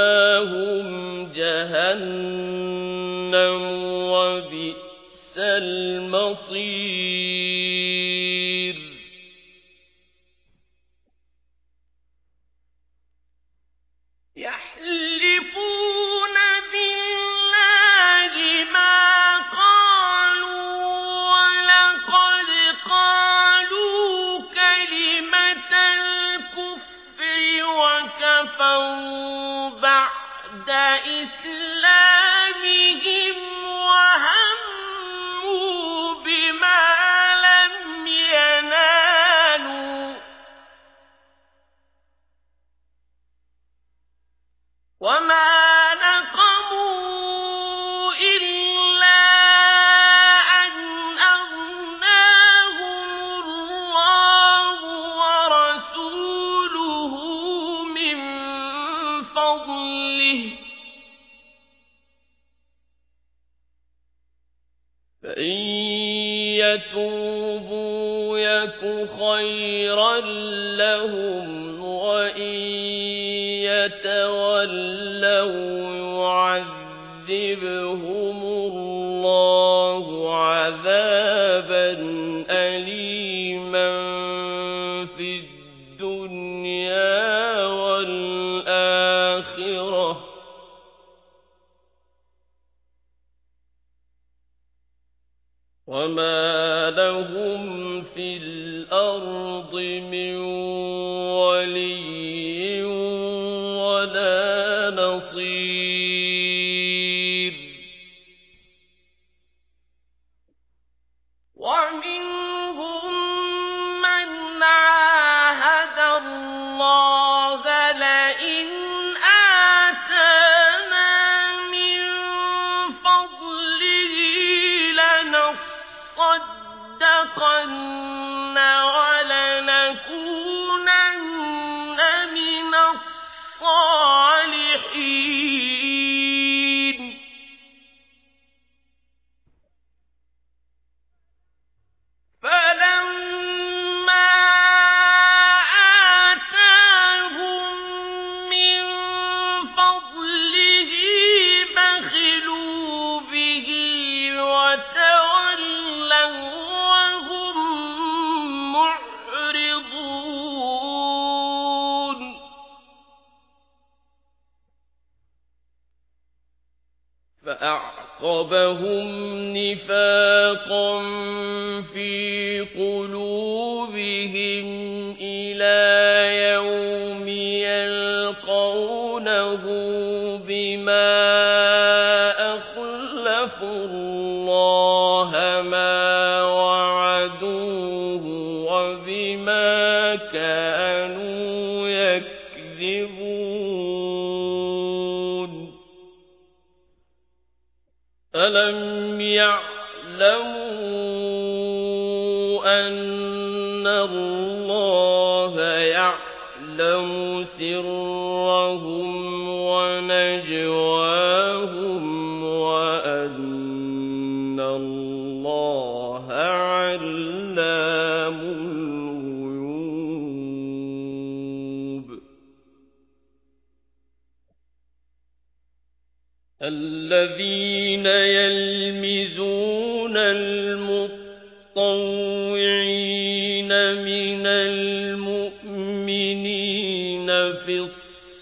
ومأواهم جهنم وبئس المصير يتوبوا يك خيرا لهم يتولوا يعذبهم الله عذابا أليما في الدنيا والآخرة وما لهم في الأرض من لنصدقن فأعقبهم نفاقا في قلوبهم إلى يوم يلقونه بما أخلفوا الله ألم يعلموا أن الله يعلم سرهم الذين يلمزون المطوعين من المؤمنين في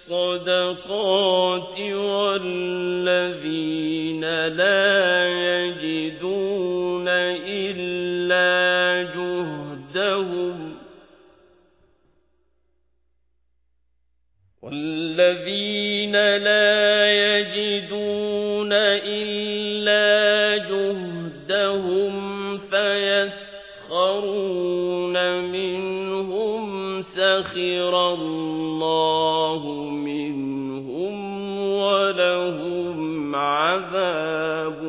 الصدقات والذين لا يجدون إلا جهدهم والذين لا لهم فيسخرون منهم سخر الله منهم ولهم عذاب